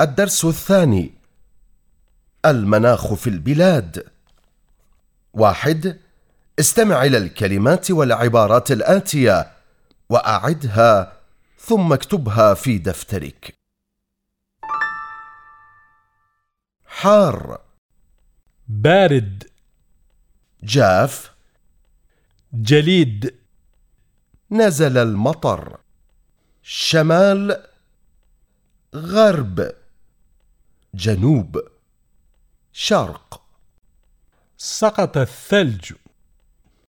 الدرس الثاني. المناخ في البلاد. واحد استمع إلى الكلمات والعبارات الآتية وأعدها ثم اكتبها في دفترك. حار. بارد. جاف. جليد. نزل المطر. شمال. غرب. جنوب. شرق. سقط الثلج.